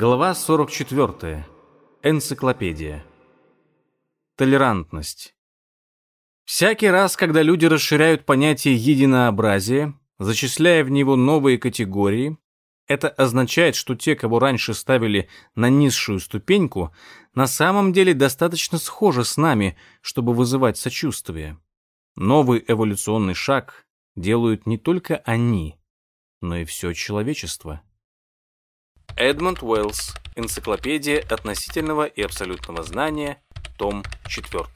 Глава 44. Энциклопедия. Толерантность. Всякий раз, когда люди расширяют понятие единообразия, зачисляя в него новые категории, это означает, что те, кого раньше ставили на низшую ступеньку, на самом деле достаточно схожи с нами, чтобы вызывать сочувствие. Новый эволюционный шаг делают не только они, но и все человечество. Эдмонд Уэллс. Энциклопедия относительного и абсолютного знания. Том 4.